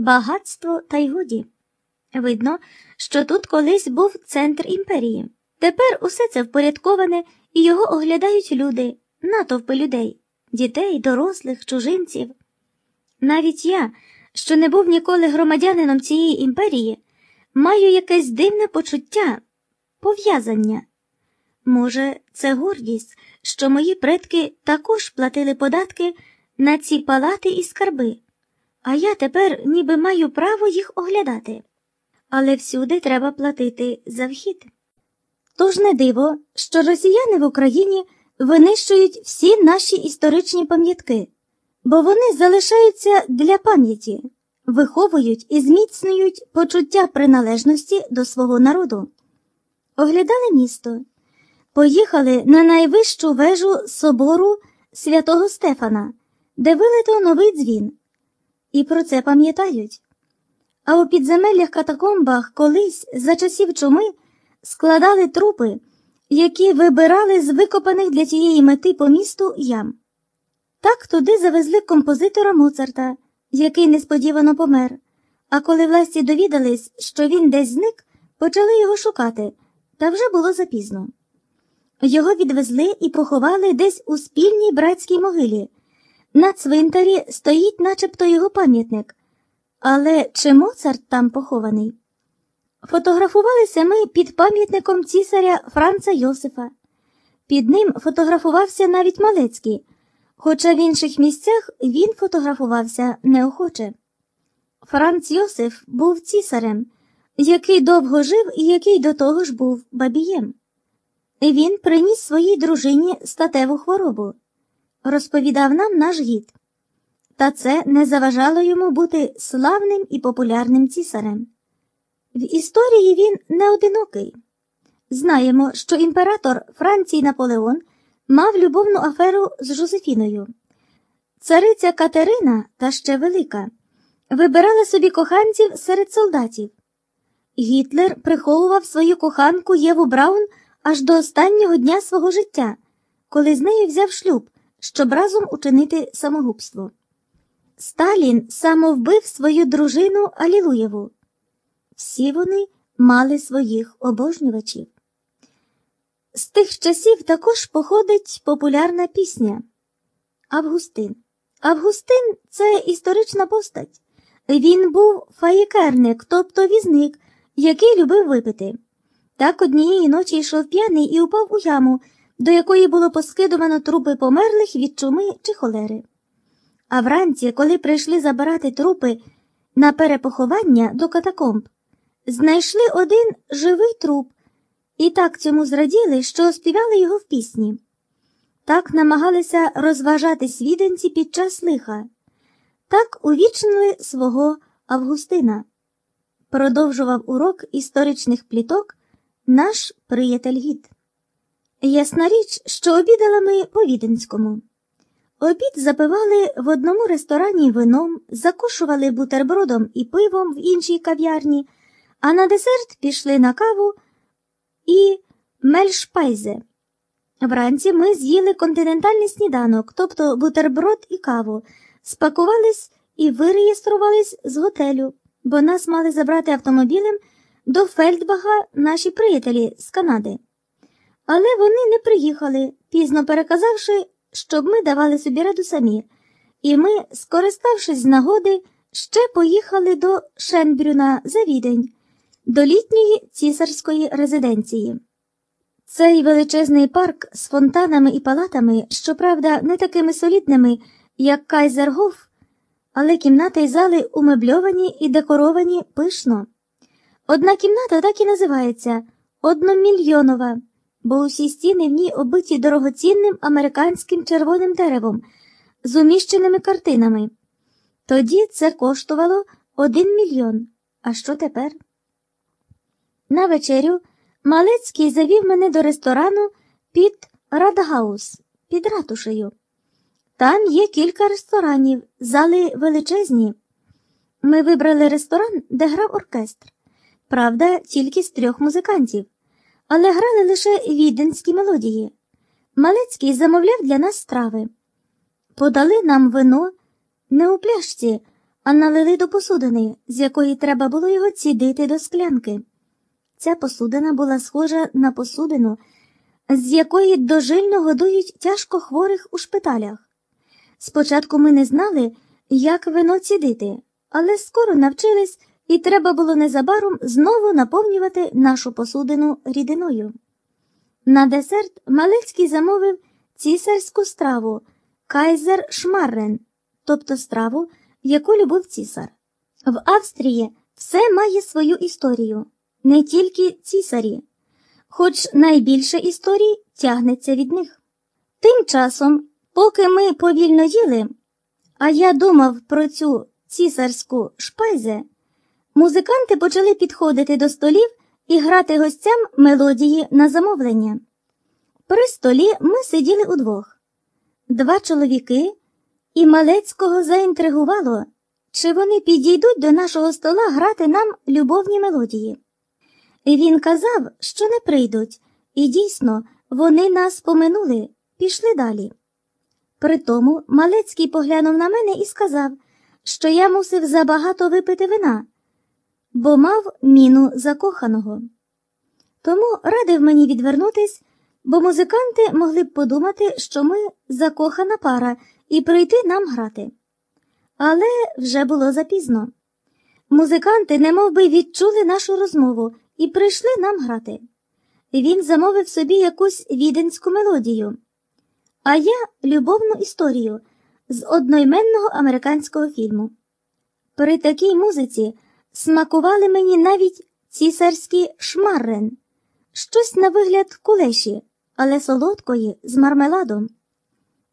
Багатство та й годі. Видно, що тут колись був центр імперії. Тепер усе це впорядковане і його оглядають люди, натовпи людей, дітей, дорослих, чужинців. Навіть я, що не був ніколи громадянином цієї імперії, маю якесь дивне почуття, пов'язання. Може, це гордість, що мої предки також платили податки на ці палати і скарби, а я тепер ніби маю право їх оглядати. Але всюди треба платити за вхід. Тож не диво, що росіяни в Україні винищують всі наші історичні пам'ятки, бо вони залишаються для пам'яті, виховують і зміцнюють почуття приналежності до свого народу. Оглядали місто, поїхали на найвищу вежу собору святого Стефана, де вилито новий дзвін, і про це пам'ятають. А у підземеллях катакомбах колись за часів чуми складали трупи, які вибирали з викопаних для цієї мети по місту ям. Так туди завезли композитора Моцарта, який несподівано помер. А коли власті довідались, що він десь зник, почали його шукати, та вже було запізно. Його відвезли і поховали десь у спільній братській могилі. На цвинтарі стоїть начебто його пам'ятник. Але чи Моцарт там похований? Фотографувалися ми під пам'ятником цісаря Франца Йосифа. Під ним фотографувався навіть Малецький, хоча в інших місцях він фотографувався неохоче. Франц Йосиф був цісарем, який довго жив і який до того ж був бабієм. Він приніс своїй дружині статеву хворобу, розповідав нам наш гід. Та це не заважало йому бути славним і популярним цісарем. В історії він не одинокий. Знаємо, що імператор Франції Наполеон мав любовну аферу з Жозефіною. Цариця Катерина, та ще велика, вибирала собі коханців серед солдатів. Гітлер приховував свою коханку Єву Браун аж до останнього дня свого життя, коли з нею взяв шлюб, щоб разом учинити самогубство. Сталін самовбив свою дружину Алілуєву. Всі вони мали своїх обожнювачів. З тих часів також походить популярна пісня Августин. Августин це історична постать. Він був фаєкерник, тобто візник, який любив випити. Так однієї ночі йшов п'яний і упав у яму, до якої було поскидувано трупи померлих від чуми чи холери. А вранці, коли прийшли забирати трупи на перепоховання до катакомб, знайшли один живий труп і так цьому зраділи, що співали його в пісні. Так намагалися розважати свіденці під час лиха, так увічнили свого Августина. Продовжував урок історичних пліток наш приятель гід. Ясна річ, що обідали ми по віденському. Обід запивали в одному ресторані вином, закушували бутербродом і пивом в іншій кав'ярні, а на десерт пішли на каву і мельшпайзе. Вранці ми з'їли континентальний сніданок, тобто бутерброд і каву, спакувались і виреєструвались з готелю, бо нас мали забрати автомобілем до Фельдбага наші приятелі з Канади. Але вони не приїхали, пізно переказавши, щоб ми давали собі раду самі, і ми, скориставшись з нагоди, ще поїхали до Шенбрюна за відень, до літньої цісарської резиденції. Цей величезний парк з фонтанами і палатами, щоправда, не такими солідними, як Кайзергоф, але кімнати й зали умебльовані і декоровані пишно. Одна кімната так і називається одномільйонова, бо усі стіни в ній обиті дорогоцінним американським червоним деревом з уміщеними картинами. Тоді це коштувало один мільйон. А що тепер? На вечерю Малецький завів мене до ресторану під Радгаус, під ратушею. Там є кілька ресторанів, зали величезні. Ми вибрали ресторан, де грав оркестр. Правда, тільки з трьох музикантів, але грали лише віденські мелодії. Малецький замовляв для нас страви. Подали нам вино не у пляшці, а налили до посудини, з якої треба було його цідити до склянки. Ця посудина була схожа на посудину, з якої дожильно годують тяжко хворих у шпиталях. Спочатку ми не знали, як вино цідити, але скоро навчились, і треба було незабаром знову наповнювати нашу посудину рідиною. На десерт Малецький замовив цісарську страву Кайзер Шмаррен, тобто страву, яку любив цісар. В Австрії все має свою історію, не тільки цісарі, хоч найбільше історій тягнеться від них. Тим часом, поки ми повільно їли, а я думав про цю цісарську шпайзе, музиканти почали підходити до столів і грати гостям мелодії на замовлення. При столі ми сиділи удвох. Два чоловіки, і Малецького заінтригувало, чи вони підійдуть до нашого стола грати нам любовні мелодії. Він казав, що не прийдуть, і дійсно вони нас поминули, пішли далі. Притому Малецький поглянув на мене і сказав, що я мусив забагато випити вина, бо мав міну закоханого. Тому радив мені відвернутись, бо музиканти могли б подумати, що ми закохана пара і прийти нам грати. Але вже було запізно. Музиканти немов би відчули нашу розмову і прийшли нам грати. Він замовив собі якусь віденську мелодію, а я любовну історію з одноіменного американського фільму. При такій музиці смакували мені навіть цісарські шмаррен, щось на вигляд кулеші, але солодкої з мармеладом.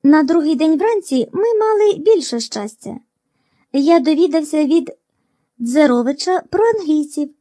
На другий день вранці ми мали більше щастя. Я довідався від Дзеровича про англійців